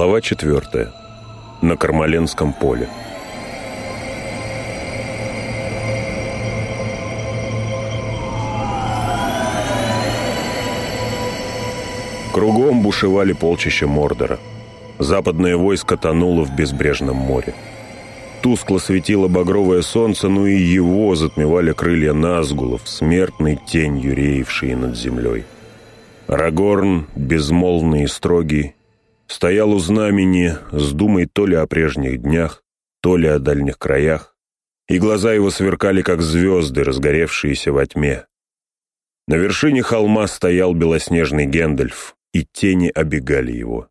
Глава четвертая. На Кармаленском поле. Кругом бушевали полчища Мордора. Западное войско тонуло в безбрежном море. Тускло светило багровое солнце, но и его затмевали крылья Назгулов, смертной тенью реевшие над землей. Рагорн, безмолвный и строгий, стоял у знамени с думой то ли о прежних днях, то ли о дальних краях, и глаза его сверкали, как звезды, разгоревшиеся во тьме. На вершине холма стоял белоснежный Гендальф, и тени обегали его.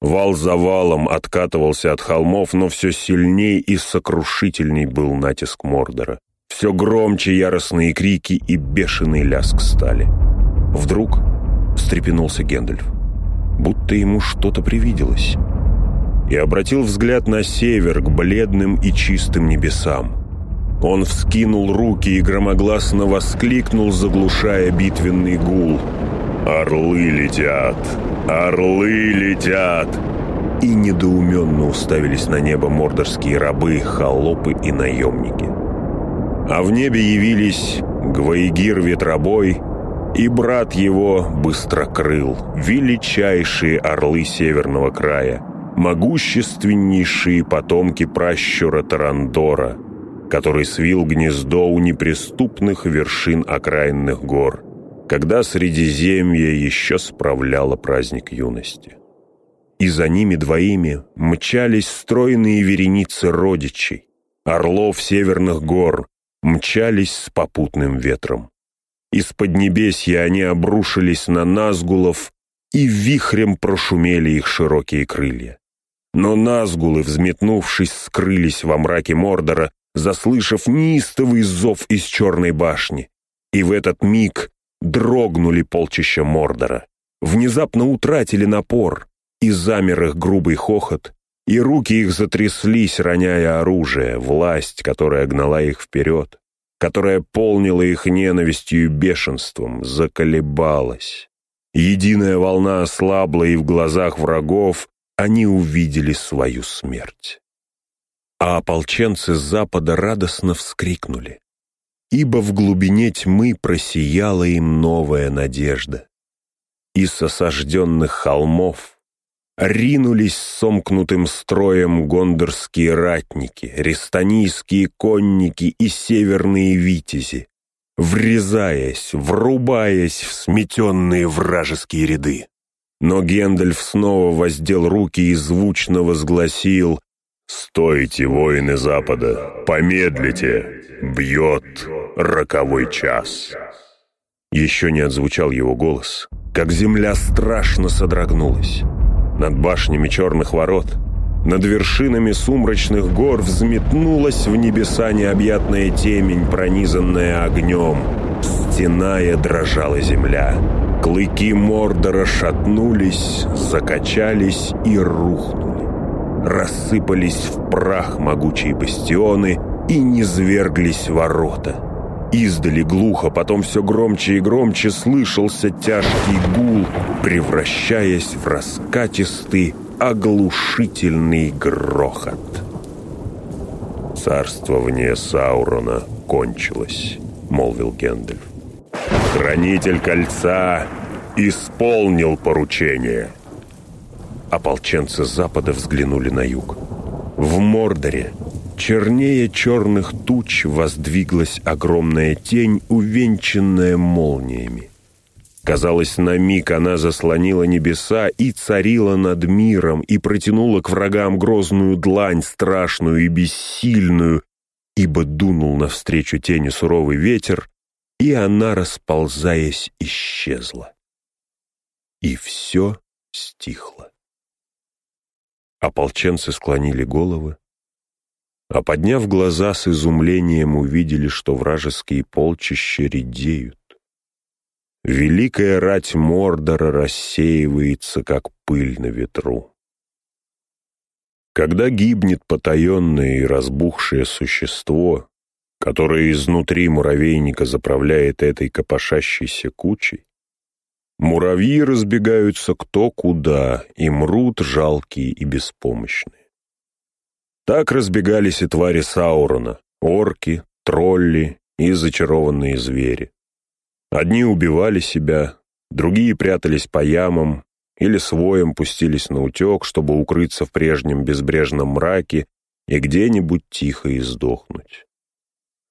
Вал за валом откатывался от холмов, но все сильней и сокрушительней был натиск Мордора. Все громче яростные крики и бешеный ляск стали. Вдруг встрепенулся Гендальф будто ему что-то привиделось, и обратил взгляд на север, к бледным и чистым небесам. Он вскинул руки и громогласно воскликнул, заглушая битвенный гул. «Орлы летят! Орлы летят!» И недоуменно уставились на небо мордорские рабы, холопы и наемники. А в небе явились Гваегир Ветробой, и брат его Быстрокрыл, величайшие орлы северного края, могущественнейшие потомки пращура Тарандора, который свил гнездо у неприступных вершин окраинных гор, когда Средиземье еще справляло праздник юности. И за ними двоими мчались стройные вереницы родичей, орлов северных гор, мчались с попутным ветром. Из поднебесья они обрушились на Назгулов, и вихрем прошумели их широкие крылья. Но Назгулы, взметнувшись, скрылись во мраке Мордора, заслышав неистовый зов из черной башни. И в этот миг дрогнули полчища Мордора. Внезапно утратили напор, и замер их грубый хохот, и руки их затряслись, роняя оружие, власть, которая гнала их вперед которая полнила их ненавистью и бешенством, заколебалась. Единая волна ослабла, и в глазах врагов они увидели свою смерть. А ополченцы с запада радостно вскрикнули, ибо в глубине тьмы просияла им новая надежда. Из осажденных холмов ринулись сомкнутым строем гондорские ратники, рестанийские конники и северные витязи, врезаясь, врубаясь в сметенные вражеские ряды. Но Гендальф снова воздел руки и звучно возгласил «Стойте, воины Запада, помедлите, бьет роковой час». Еще не отзвучал его голос, как земля страшно содрогнулась. Над башнями черных ворот, над вершинами сумрачных гор взметнулась в небеса необъятная темень, пронизанная огнем. Стеная дрожала земля. Клыки Мордора шатнулись, закачались и рухнули. Рассыпались в прах могучие бастионы и низверглись ворота — Издали глухо, потом все громче и громче слышался тяжкий гул, превращаясь в раскатистый, оглушительный грохот. «Царствование Саурона кончилось», — молвил Гендальф. «Хранитель кольца исполнил поручение». Ополченцы запада взглянули на юг. В Мордоре Чернее черных туч воздвиглась огромная тень, увенчанная молниями. Казалось, на миг она заслонила небеса и царила над миром, и протянула к врагам грозную длань, страшную и бессильную, ибо дунул навстречу тени суровый ветер, и она, расползаясь, исчезла. И все стихло. Ополченцы склонили головы, а подняв глаза с изумлением увидели, что вражеские полчища редеют. Великая рать Мордора рассеивается, как пыль на ветру. Когда гибнет потаенное и разбухшее существо, которое изнутри муравейника заправляет этой копошащейся кучей, Муравьи разбегаются кто куда и мрут жалкие и беспомощные. Так разбегались и твари Саурона, орки, тролли и зачарованные звери. Одни убивали себя, другие прятались по ямам или своем пустились на утек, чтобы укрыться в прежнем безбрежном мраке и где-нибудь тихо издохнуть.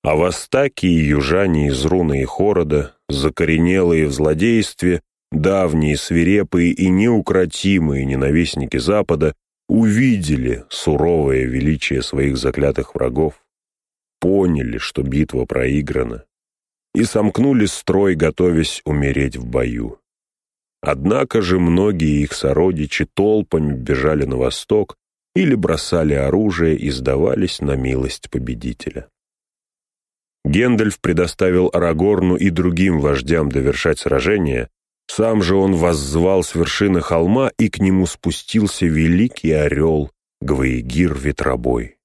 А востаки и южане из руны и хорода, закоренелые в злодействе, давние, свирепые и неукротимые ненавистники Запада, увидели суровое величие своих заклятых врагов, поняли, что битва проиграна, и сомкнули строй, готовясь умереть в бою. Однако же многие их сородичи толпами бежали на восток или бросали оружие и сдавались на милость победителя. Гендальф предоставил Арагорну и другим вождям довершать сражение, сам же он воззвал с вершины холма, и к нему спустился великий орел Гваегир Ветробой.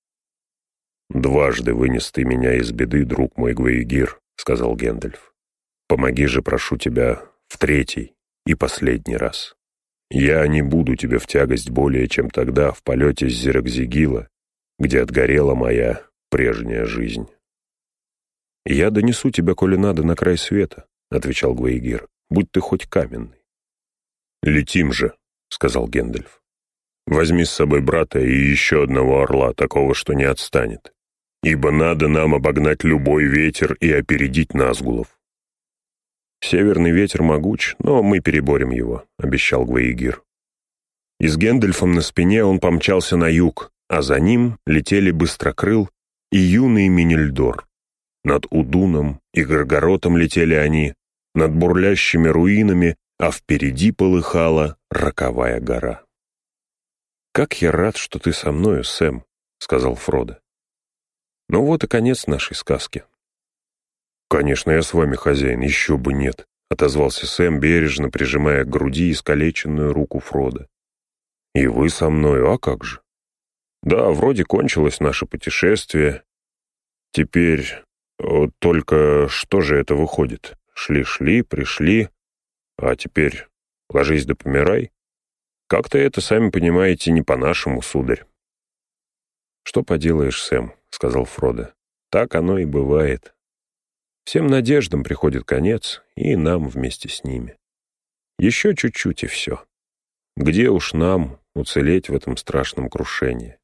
«Дважды вынес ты меня из беды, друг мой Гваегир», — сказал Гендальф. «Помоги же, прошу тебя, в третий и последний раз. Я не буду тебе в тягость более, чем тогда в полете с Зеракзигила, где отгорела моя прежняя жизнь». «Я донесу тебя, коли надо, на край света», — отвечал Гваегир будь ты хоть каменный. «Летим же», — сказал Гендальф. «Возьми с собой брата и еще одного орла, такого, что не отстанет. Ибо надо нам обогнать любой ветер и опередить Назгулов». «Северный ветер могуч, но мы переборем его», — обещал Гваегир. И с Гендальфом на спине он помчался на юг, а за ним летели Быстрокрыл и юный Минельдор. Над Удуном и Горгоротом летели они, над бурлящими руинами, а впереди полыхала роковая гора. «Как я рад, что ты со мною, Сэм», — сказал Фродо. «Ну вот и конец нашей сказки». «Конечно, я с вами, хозяин, еще бы нет», — отозвался Сэм, бережно прижимая к груди искалеченную руку Фрода. «И вы со мною, а как же?» «Да, вроде кончилось наше путешествие. Теперь только что же это выходит? Шли-шли, пришли, а теперь ложись да помирай. Как-то это, сами понимаете, не по-нашему, сударь. «Что поделаешь, Сэм», — сказал Фродо. «Так оно и бывает. Всем надеждам приходит конец, и нам вместе с ними. Еще чуть-чуть и все. Где уж нам уцелеть в этом страшном крушении?»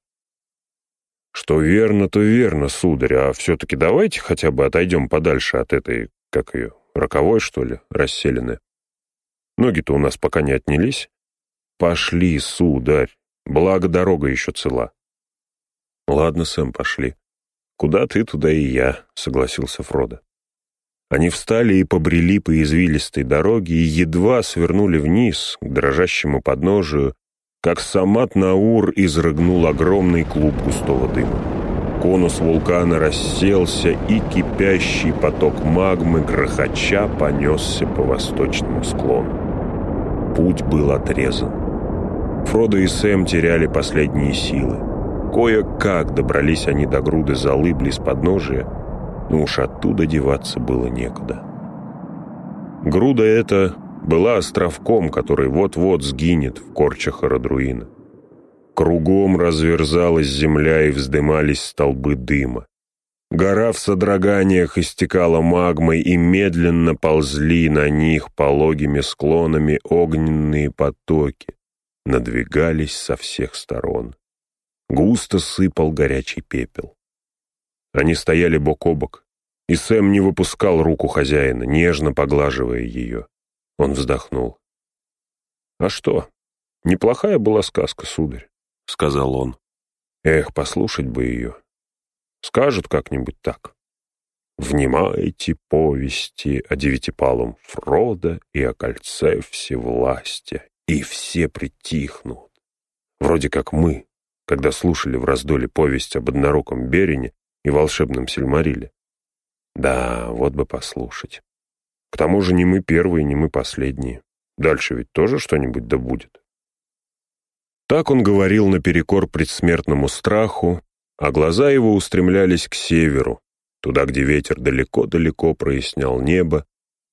«Что верно, то верно, сударь, а все-таки давайте хотя бы отойдем подальше от этой, как ее, Роковой, что ли, расселены? Ноги-то у нас пока не отнялись. Пошли, сударь, благо дорога еще цела. Ладно, Сэм, пошли. Куда ты, туда и я, согласился Фродо. Они встали и побрели по извилистой дороге и едва свернули вниз, к дрожащему подножию, как Самат Наур изрыгнул огромный клуб густого дыма. Конус вулкана расселся, и кипящий поток магмы грохоча понесся по восточному склону. Путь был отрезан. Фродо и Сэм теряли последние силы. Кое-как добрались они до груды золы близ подножия, но уж оттуда деваться было некуда. Груда эта была островком, который вот-вот сгинет в корчах Арадруина. Кругом разверзалась земля и вздымались столбы дыма. Гора в содроганиях истекала магмой, и медленно ползли на них пологими склонами огненные потоки, надвигались со всех сторон. Густо сыпал горячий пепел. Они стояли бок о бок, и Сэм не выпускал руку хозяина, нежно поглаживая ее. Он вздохнул. «А что? Неплохая была сказка, сударь. — сказал он. «Эх, послушать бы ее. Скажут как-нибудь так. Внимайте повести о девятипалом Фрода и о кольце всевластия, и все притихнут. Вроде как мы, когда слушали в раздоле повесть об одноруком Берине и волшебном Сильмариле. Да, вот бы послушать. К тому же не мы первые, не мы последние. Дальше ведь тоже что-нибудь да будет. Так он говорил наперекор предсмертному страху, а глаза его устремлялись к северу, туда, где ветер далеко-далеко прояснял небо,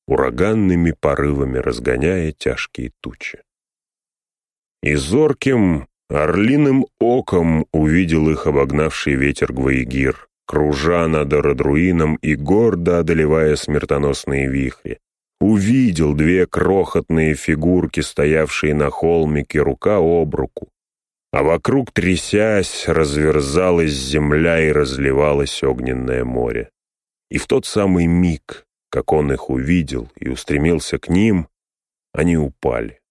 ураганными порывами разгоняя тяжкие тучи. И зорким, орлиным оком увидел их обогнавший ветер Гваегир, кружа над Родруином и гордо одолевая смертоносные вихри. Увидел две крохотные фигурки, стоявшие на холмике рука об руку, а вокруг, трясясь, разверзалась земля и разливалось огненное море. И в тот самый миг, как он их увидел и устремился к ним, они упали.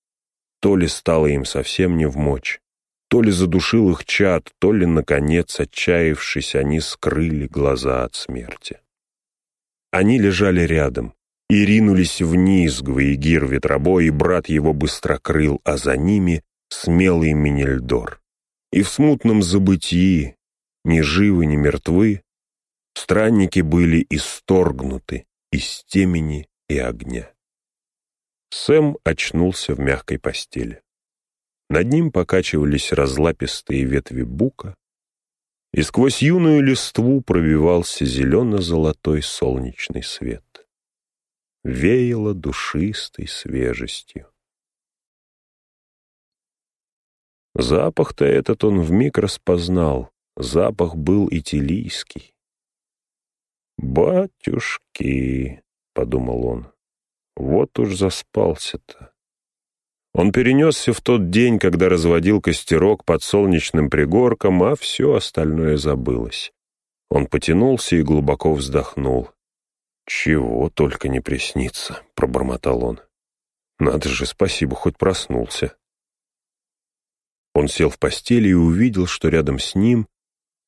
То ли стало им совсем не в мочь, то ли задушил их чад, то ли, наконец, отчаявшись, они скрыли глаза от смерти. Они лежали рядом и ринулись вниз, Гваегир Ветробой и брат его быстрокрыл, а за ними смелый Минельдор. И в смутном забытии, ни живы, ни мертвы, странники были исторгнуты из темени и огня. Сэм очнулся в мягкой постели. Над ним покачивались разлапистые ветви бука, и сквозь юную листву пробивался зелено-золотой солнечный свет. Веяло душистой свежестью. Запах-то этот он вмиг распознал. Запах был итилийский. «Батюшки!» — подумал он. «Вот уж заспался-то». Он перенесся в тот день, когда разводил костерок под солнечным пригорком, а все остальное забылось. Он потянулся и глубоко вздохнул. «Чего только не приснится», — пробормотал он. «Надо же, спасибо, хоть проснулся». Он сел в постели и увидел, что рядом с ним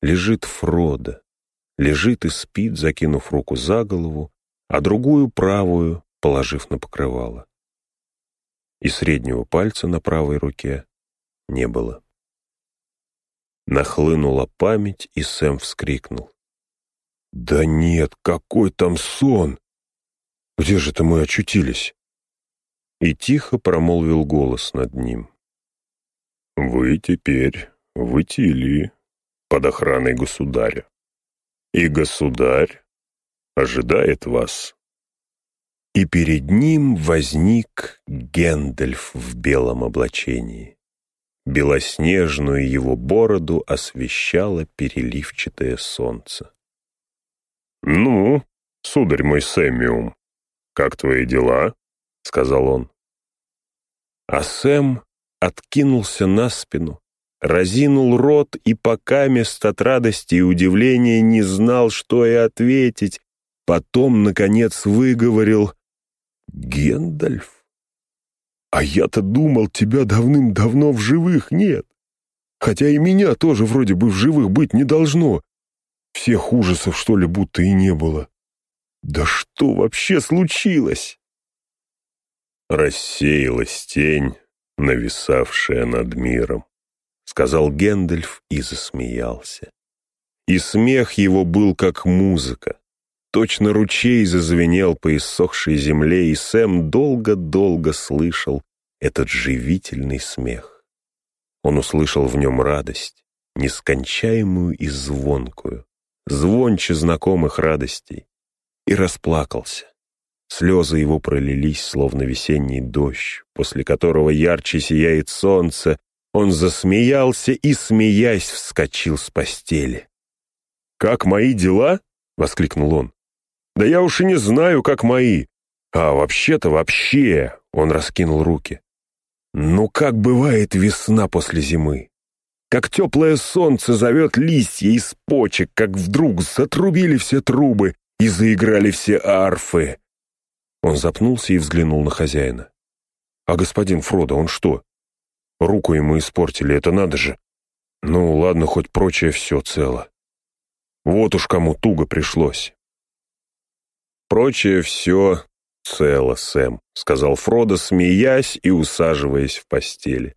лежит Фродо. Лежит и спит, закинув руку за голову, а другую правую положив на покрывало. И среднего пальца на правой руке не было. Нахлынула память, и Сэм вскрикнул. «Да нет, какой там сон! Где же это мы очутились?» И тихо промолвил голос над ним. Вы теперь в Итилии под охраной государя. И государь ожидает вас. И перед ним возник Гендальф в белом облачении. Белоснежную его бороду освещало переливчатое солнце. «Ну, сударь мой Сэмиум, как твои дела?» — сказал он. А Сэм откинулся на спину, разинул рот и пока мест от радости и удивления не знал, что и ответить. Потом, наконец, выговорил «Гендальф, а я-то думал, тебя давным-давно в живых нет. Хотя и меня тоже вроде бы в живых быть не должно. Всех ужасов, что ли, будто и не было. Да что вообще случилось?» Рассеялась тень, нависавшая над миром, — сказал Гэндальф и засмеялся. И смех его был как музыка. Точно ручей зазвенел по иссохшей земле, и Сэм долго-долго слышал этот живительный смех. Он услышал в нем радость, нескончаемую и звонкую, звонче знакомых радостей, и расплакался. Слезы его пролились, словно весенний дождь, после которого ярче сияет солнце. Он засмеялся и, смеясь, вскочил с постели. «Как мои дела?» — воскликнул он. «Да я уж и не знаю, как мои. А вообще-то вообще...» — он раскинул руки. «Ну как бывает весна после зимы? Как теплое солнце зовет листья из почек, как вдруг затрубили все трубы и заиграли все арфы. Он запнулся и взглянул на хозяина. «А господин Фродо, он что? Руку ему испортили, это надо же. Ну, ладно, хоть прочее все цело. Вот уж кому туго пришлось». «Прочее все цело, Сэм», — сказал Фродо, смеясь и усаживаясь в постели.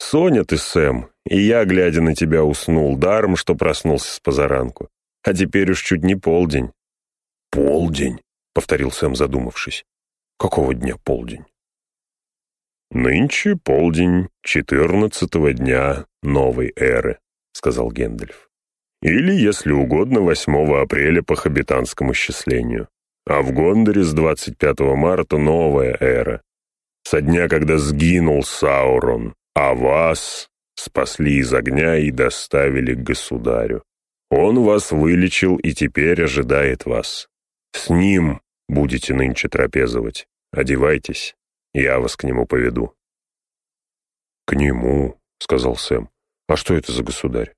«Соня ты, Сэм, и я, глядя на тебя, уснул даром, что проснулся с позаранку. А теперь уж чуть не полдень». «Полдень?» — повторил Сэм, задумавшись. «Какого дня полдень?» «Нынче полдень четырнадцатого дня новой эры», — сказал Гендальф. «Или, если угодно, восьмого апреля по хабитанскому счислению. А в Гондоре с 25 марта новая эра. Со дня, когда сгинул Саурон, а вас спасли из огня и доставили к государю. Он вас вылечил и теперь ожидает вас. С ним будете нынче трапезовать. Одевайтесь, я вас к нему поведу». «К нему», — сказал Сэм. «А что это за государь?»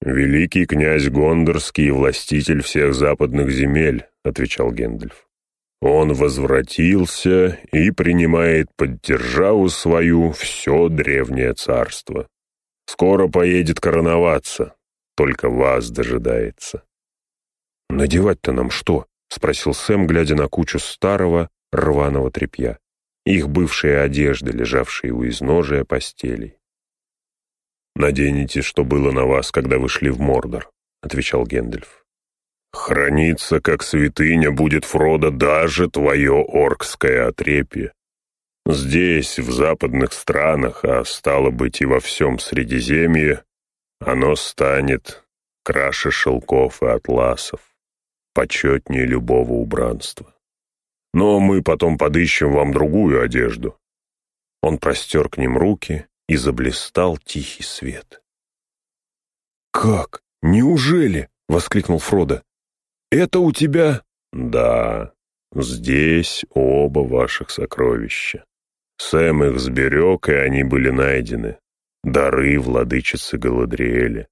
«Великий князь Гондорский и властитель всех западных земель», — отвечал Гендальф. «Он возвратился и принимает под державу свою все древнее царство. Скоро поедет короноваться, только вас дожидается». «Надевать-то нам что?» — спросил Сэм, глядя на кучу старого рваного тряпья. Их бывшие одежды, лежавшие у изножия постелей. «Наденете, что было на вас, когда вы шли в Мордор», — отвечал Гендальф. «Храниться, как святыня, будет, Фродо, даже твое оркское отрепье. Здесь, в западных странах, а стало быть и во всем Средиземье, оно станет краше шелков и атласов, почетнее любого убранства. Но мы потом подыщем вам другую одежду». Он простер к ним руки и заблистал тихий свет. «Как? Неужели?» — воскликнул Фродо. «Это у тебя...» «Да, здесь оба ваших сокровища. Сэм их сберег, и они были найдены. Дары владычицы Галадриэля.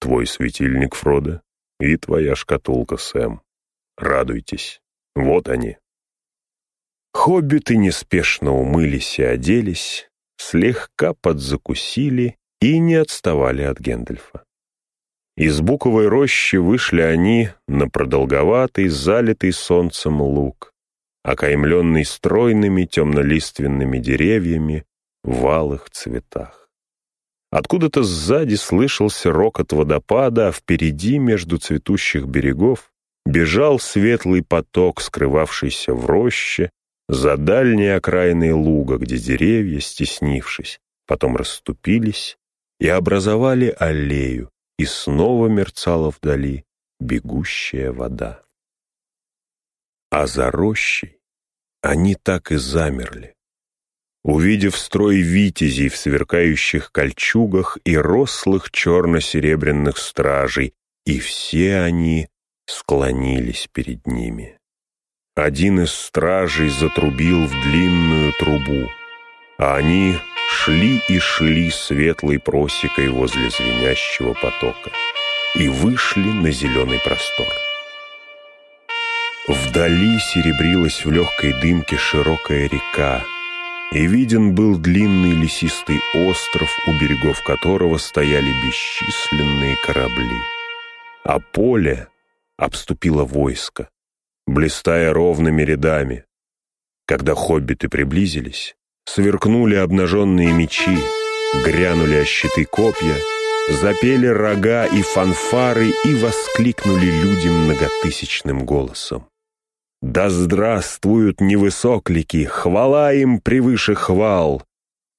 Твой светильник, Фродо, и твоя шкатулка, Сэм. Радуйтесь. Вот они». Хоббиты неспешно умылись и оделись, слегка подзакусили и не отставали от Гендальфа. Из буковой рощи вышли они на продолговатый, залитый солнцем луг, окаймленный стройными темнолиственными деревьями в алых цветах. Откуда-то сзади слышался рокот водопада, а впереди, между цветущих берегов, бежал светлый поток, скрывавшийся в роще, за дальней окраиной луга, где деревья, стеснившись, потом расступились и образовали аллею, и снова мерцала вдали бегущая вода. А за рощей они так и замерли, увидев строй витязей в сверкающих кольчугах и рослых черно-серебряных стражей, и все они склонились перед ними. Один из стражей затрубил в длинную трубу, а они шли и шли светлой просекой возле звенящего потока и вышли на зеленый простор. Вдали серебрилась в легкой дымке широкая река, и виден был длинный лесистый остров, у берегов которого стояли бесчисленные корабли. А поле обступило войско, блистая ровными рядами. Когда хоббиты приблизились, сверкнули обнаженные мечи, грянули о щиты копья, запели рога и фанфары и воскликнули люди многотысячным голосом. «Да здравствуют невысоклики, хвала им превыше хвал!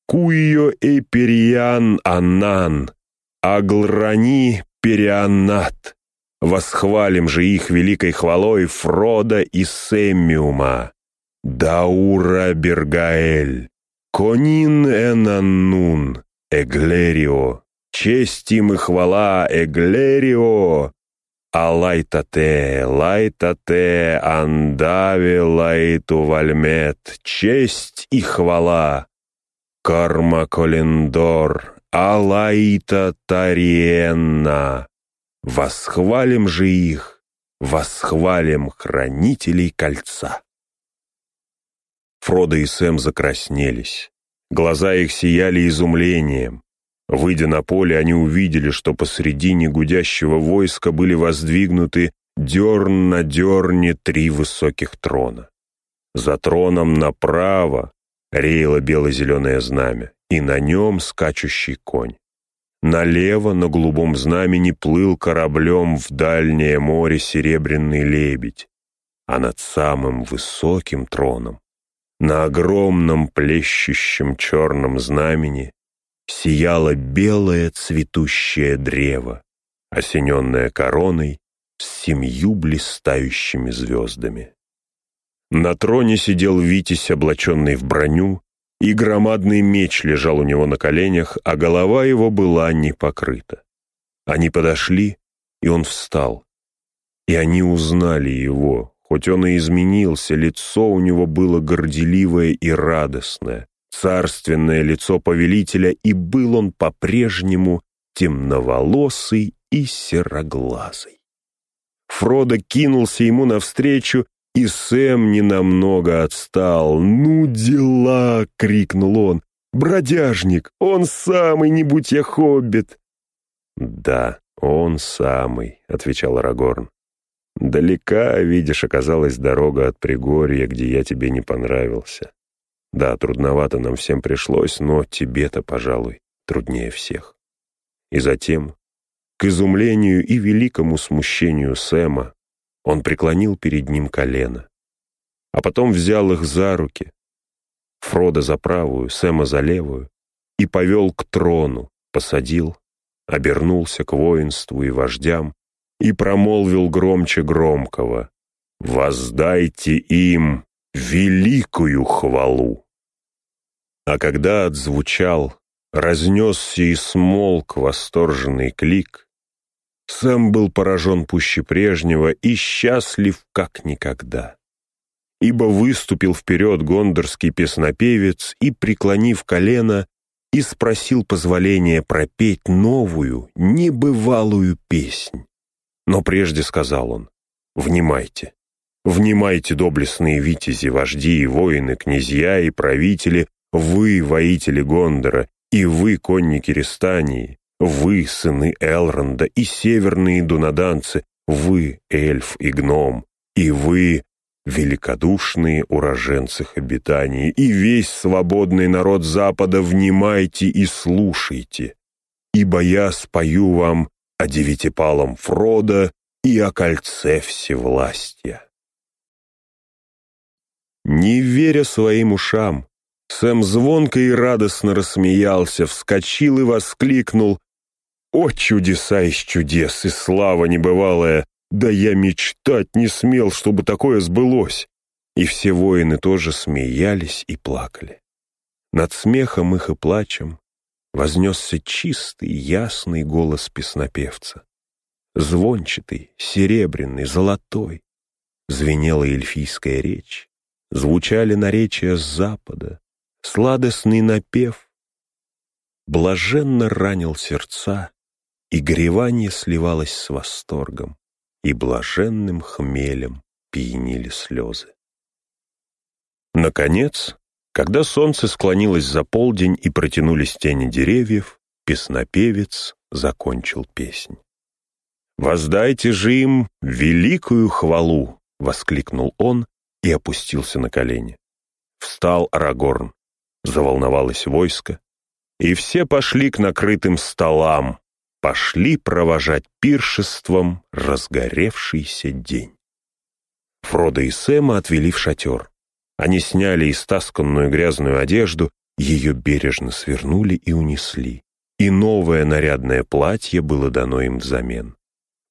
Куйо эпериан анан, аглрани перианнат!» Восхвалим же их великой хвалой Фрода и Семмиума, Даура Бергаэль, Конин Энаннун, Эглерио, честь им и хвала Эглерио, Алайтате, лайтате, андаве лайту вальмет, честь и хвала, Карма Колендор, Алайта Тариенна, Восхвалим же их, восхвалим хранителей кольца. Фродо и Сэм закраснелись. Глаза их сияли изумлением. Выйдя на поле, они увидели, что посредине гудящего войска были воздвигнуты дерн на дерне три высоких трона. За троном направо реяло бело-зеленое знамя, и на нем скачущий конь. Налево на голубом знамени плыл кораблем в дальнее море серебряный лебедь, а над самым высоким троном, на огромном плещущем черном знамени, сияло белое цветущее древо, осененное короной с семью блистающими звездами. На троне сидел Витязь, облаченный в броню, и громадный меч лежал у него на коленях, а голова его была не покрыта. Они подошли, и он встал. И они узнали его, хоть он и изменился, лицо у него было горделивое и радостное, царственное лицо повелителя, и был он по-прежнему темноволосый и сероглазый. Фродо кинулся ему навстречу, и Сэм ненамного отстал. «Ну дела!» — крикнул он. «Бродяжник! Он самый, не будь я хоббит!» «Да, он самый», — отвечал Арагорн. «Далека, видишь, оказалась дорога от Пригорья, где я тебе не понравился. Да, трудновато нам всем пришлось, но тебе-то, пожалуй, труднее всех». И затем, к изумлению и великому смущению Сэма, он преклонил перед ним колено, а потом взял их за руки, Фрода за правую, Сэма за левую, и повел к трону, посадил, обернулся к воинству и вождям и промолвил громче громкого «Воздайте им великую хвалу!» А когда отзвучал, разнесся и смолк восторженный клик, Сэм был поражен пуще прежнего и счастлив как никогда. Ибо выступил вперед гондорский песнопевец и, преклонив колено, и спросил позволения пропеть новую, небывалую песнь. Но прежде сказал он, «Внимайте, внимайте, доблестные витязи, вожди и воины, князья и правители, вы, воители Гондора, и вы, конники Рестании, вы, сыны Элронда и северные дунаданцы, вы, эльф и гном, и вы, великодушные уроженцы обитаний, и весь свободный народ Запада, внимайте и слушайте, ибо я спою вам о девятипалом Фрода и о кольце всевластия. Не веря своим ушам, Сэм звонко и радостно рассмеялся, вскочил и воскликнул о, чудеса из чудес и слава небывалая! Да я мечтать не смел, чтобы такое сбылось!» И все воины тоже смеялись и плакали. Над смехом их и плачем вознесся чистый, ясный голос песнопевца. Звончатый, серебряный, золотой. Звенела эльфийская речь, звучали наречия с запада, сладостный напев. Блаженно ранил сердца и горевание сливалось с восторгом, и блаженным хмелем пьянили слезы. Наконец, когда солнце склонилось за полдень и протянулись тени деревьев, песнопевец закончил песнь. «Воздайте же им великую хвалу!» — воскликнул он и опустился на колени. Встал Арагорн, заволновалось войско, и все пошли к накрытым столам, пошли провожать пиршеством разгоревшийся день. Фродо и Сэма отвели в шатер. Они сняли истасканную грязную одежду, ее бережно свернули и унесли. И новое нарядное платье было дано им взамен.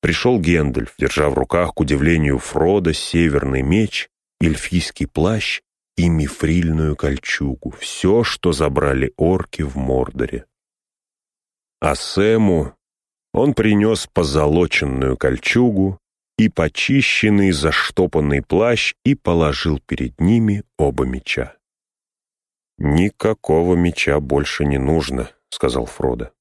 Пришел Гендальф, держа в руках, к удивлению Фрода, северный меч, эльфийский плащ и мифрильную кольчугу, все, что забрали орки в Мордоре. А Сэму он принес позолоченную кольчугу и почищенный заштопанный плащ и положил перед ними оба меча. «Никакого меча больше не нужно», — сказал Фродо.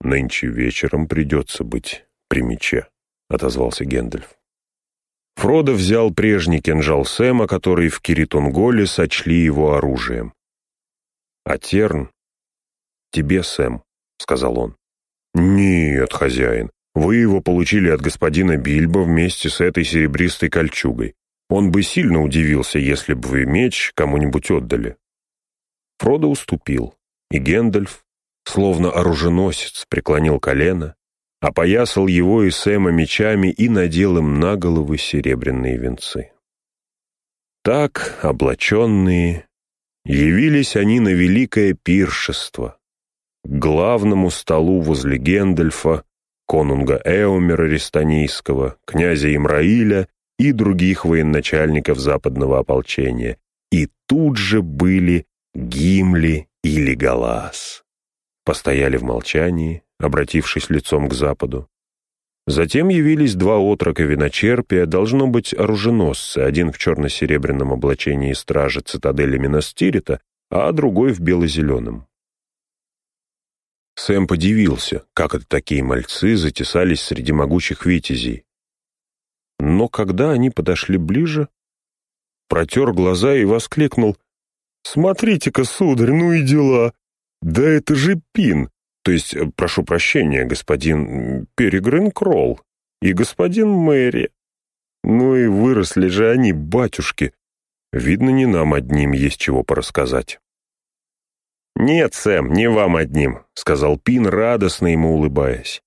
«Нынче вечером придется быть при мече», — отозвался Гендальф. Фродо взял прежний кинжал Сэма, который в Киритунголе сочли его оружием. «А Терн тебе, Сэм», — сказал он. «Нет, хозяин, вы его получили от господина Бильбо вместе с этой серебристой кольчугой. Он бы сильно удивился, если бы вы меч кому-нибудь отдали». Фродо уступил, и Гендальф, словно оруженосец, преклонил колено, опоясал его и Сэма мечами и надел им на головы серебряные венцы. Так, облаченные, явились они на великое пиршество, к главному столу возле Гендальфа, конунга Эумера Рестанийского, князя Имраиля и других военачальников западного ополчения. И тут же были Гимли и Леголас. Постояли в молчании, обратившись лицом к западу. Затем явились два отрока виночерпия, должно быть, оруженосцы, один в черно-серебряном облачении стражи цитадели Минастирита, а другой в бело-зеленом. Сэм подивился, как это такие мальцы затесались среди могучих витязей. Но когда они подошли ближе, протер глаза и воскликнул «Смотрите-ка, сударь, ну и дела! Да это же Пин, то есть, э, прошу прощения, господин Перегрын Кролл и господин Мэри. Ну и выросли же они, батюшки. Видно, не нам одним есть чего порассказать. «Нет, Сэм, не вам одним», — сказал Пин, радостно ему улыбаясь.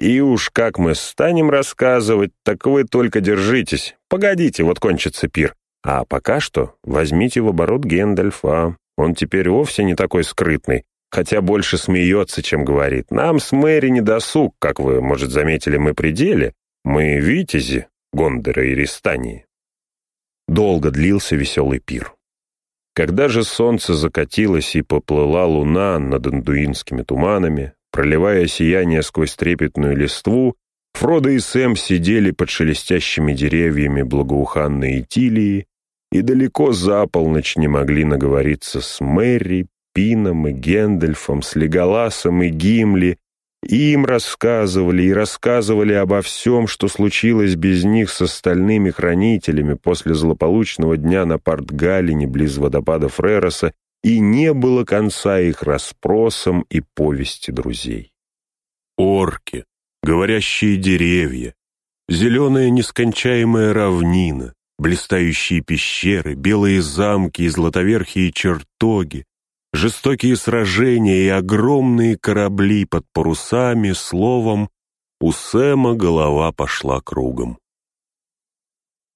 «И уж как мы станем рассказывать, так вы только держитесь. Погодите, вот кончится пир. А пока что возьмите в оборот Гендальфа. Он теперь вовсе не такой скрытный, хотя больше смеется, чем говорит. Нам с Мэри не досуг, как вы, может, заметили, мы пределе. Мы витязи Гондора и Ристании. Долго длился веселый пир. Когда же солнце закатилось и поплыла луна над андуинскими туманами, проливая сияние сквозь трепетную листву, Фродо и Сэм сидели под шелестящими деревьями благоуханной Итилии и далеко за полночь не могли наговориться с Мэри, Пином и Гендельфом, с Леголасом и Гимли, им рассказывали и рассказывали обо всем, что случилось без них с остальными хранителями после злополучного дня на Портгалине близ водопада Фрероса, и не было конца их расспросам и повести друзей. Орки, говорящие деревья, зеленая нескончаемая равнина, блистающие пещеры, белые замки и златоверхие чертоги, жестокие сражения и огромные корабли под парусами, словом, у Сэма голова пошла кругом.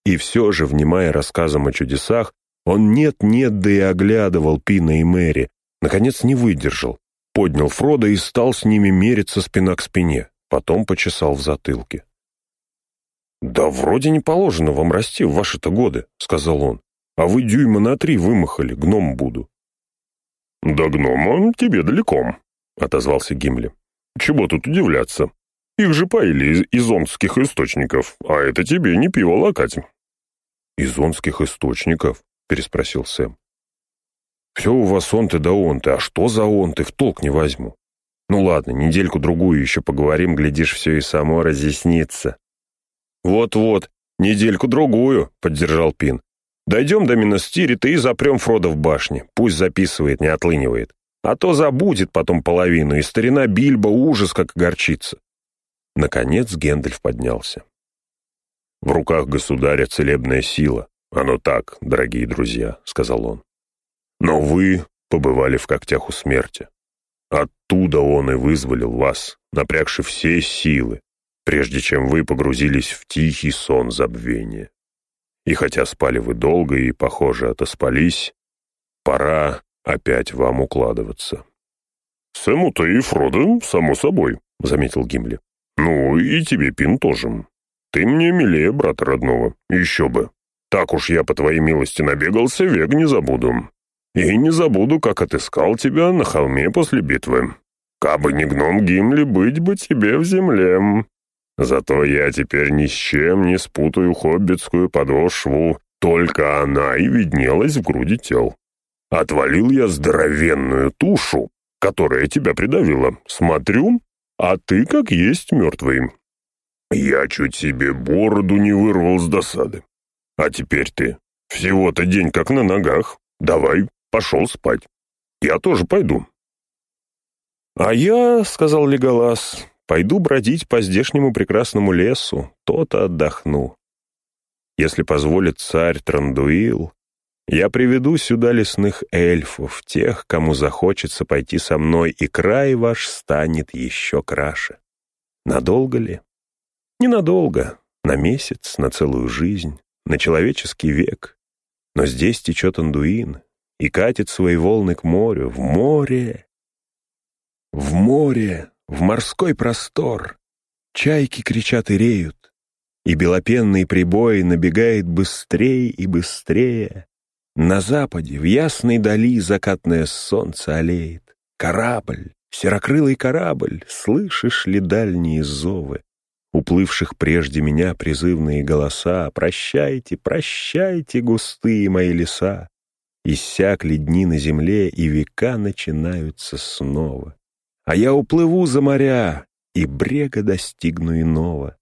И все же, внимая рассказам о чудесах, он нет-нет, да и оглядывал Пина и Мэри, наконец не выдержал, поднял Фрода и стал с ними мериться спина к спине, потом почесал в затылке. «Да вроде не положено вам расти в ваши-то годы», — сказал он. «А вы дюйма на три вымахали, гном буду». «До гнома тебе далеко», — отозвался Гимли. «Чего тут удивляться? Их же поили из изонских источников, а это тебе не пиво лакать». «Изонских источников?» — переспросил Сэм. «Все у вас онты да онты, а что за онты, в толк не возьму. Ну ладно, недельку-другую еще поговорим, глядишь, все и само разъяснится». «Вот-вот, недельку-другую», — поддержал Пин. Дойдем до Миностирита и запрем Фрода в башне. Пусть записывает, не отлынивает. А то забудет потом половину, и старина Бильбо ужас как огорчится. Наконец Гендальф поднялся. «В руках государя целебная сила. Оно так, дорогие друзья», — сказал он. «Но вы побывали в когтях у смерти. Оттуда он и вызволил вас, напрягши все силы, прежде чем вы погрузились в тихий сон забвения. И хотя спали вы долго и, похоже, отоспались, пора опять вам укладываться. «Сэму-то и Фродо, само собой», — заметил Гимли. «Ну, и тебе, Пин, тоже. Ты мне милее брата родного, еще бы. Так уж я, по твоей милости, набегался, век не забуду. И не забуду, как отыскал тебя на холме после битвы. Кабы не гном Гимли, быть бы тебе в земле. Зато я теперь ни с чем не спутаю хоббитскую подошву, только она и виднелась в груди тел. Отвалил я здоровенную тушу, которая тебя придавила. Смотрю, а ты как есть мертвый. Я чуть себе бороду не вырвал с досады. А теперь ты всего-то день как на ногах. Давай, пошел спать. Я тоже пойду. «А я, — сказал Леголас, Пойду бродить по здешнему прекрасному лесу, то-то отдохну. Если позволит царь Трандуил, я приведу сюда лесных эльфов, тех, кому захочется пойти со мной, и край ваш станет еще краше. Надолго ли? Ненадолго, на месяц, на целую жизнь, на человеческий век. Но здесь течет Андуин и катит свои волны к морю, в море. В море, в морской простор, Чайки кричат и реют, и белопенный прибой набегает быстрее и быстрее. На западе, в ясной дали, закатное солнце олеет. Корабль, серокрылый корабль, слышишь ли дальние зовы? Уплывших прежде меня призывные голоса «Прощайте, прощайте, густые мои леса!» Иссякли дни на земле, и века начинаются снова. А я уплыву за моря, и брега достигну иного.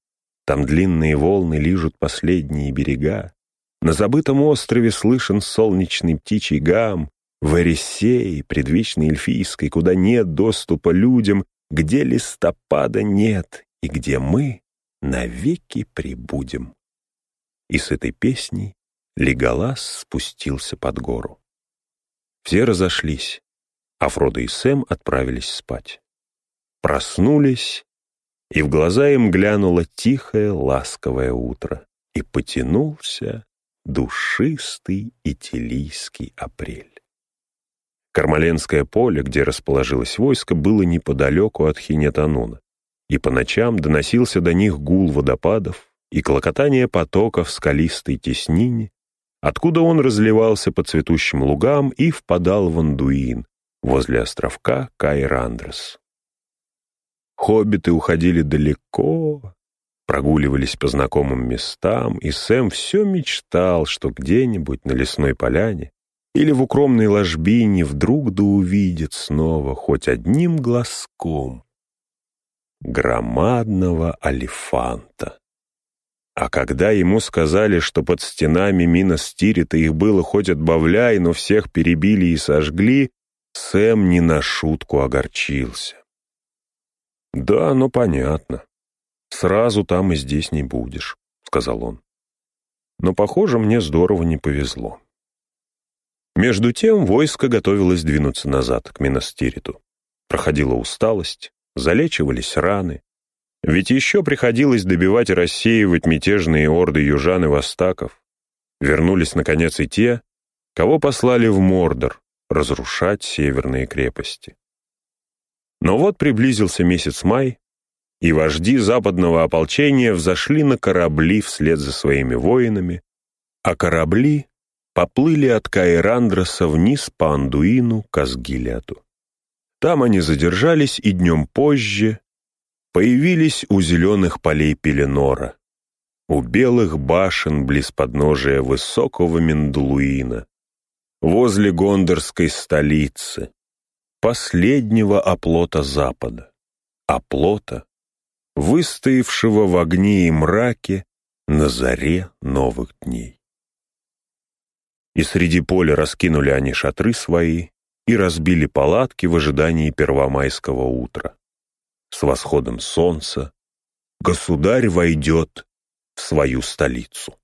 Там длинные волны лижут последние берега. На забытом острове слышен солнечный птичий гам, в Эрисее, предвечной эльфийской, куда нет доступа людям, где листопада нет и где мы навеки прибудем. И с этой песней Леголас спустился под гору. Все разошлись, а Фродо и Сэм отправились спать. Проснулись, и в глаза им глянуло тихое, ласковое утро, и потянулся душистый итилийский апрель. Кармаленское поле, где расположилось войско, было неподалеку от Хинетануна, и по ночам доносился до них гул водопадов и клокотание потоков в скалистой теснине, откуда он разливался по цветущим лугам и впадал в Андуин, возле островка Кайрандрес. Хоббиты уходили далеко, прогуливались по знакомым местам, и Сэм все мечтал, что где-нибудь на лесной поляне или в укромной ложбине вдруг да увидит снова хоть одним глазком громадного алифанта. А когда ему сказали, что под стенами Миностирита их было хоть отбавляй, но всех перебили и сожгли, Сэм не на шутку огорчился. «Да, ну понятно. Сразу там и здесь не будешь», — сказал он. «Но, похоже, мне здорово не повезло». Между тем войско готовилось двинуться назад, к Миностириту. Проходила усталость, залечивались раны, ведь еще приходилось добивать и рассеивать мятежные орды южан и востаков. Вернулись, наконец, и те, кого послали в Мордор разрушать северные крепости. Но вот приблизился месяц май, и вожди западного ополчения взошли на корабли вслед за своими воинами, а корабли поплыли от Каирандроса вниз по Андуину к Асгиляту. Там они задержались и днем позже появились у зеленых полей Пеленора, у белых башен близ подножия высокого Мендулуина, возле гондорской столицы, последнего оплота Запада, оплота, выстоявшего в огне и мраке на заре новых дней. И среди поля раскинули они шатры свои и разбили палатки в ожидании первомайского утра с восходом солнца государь войдет в свою столицу.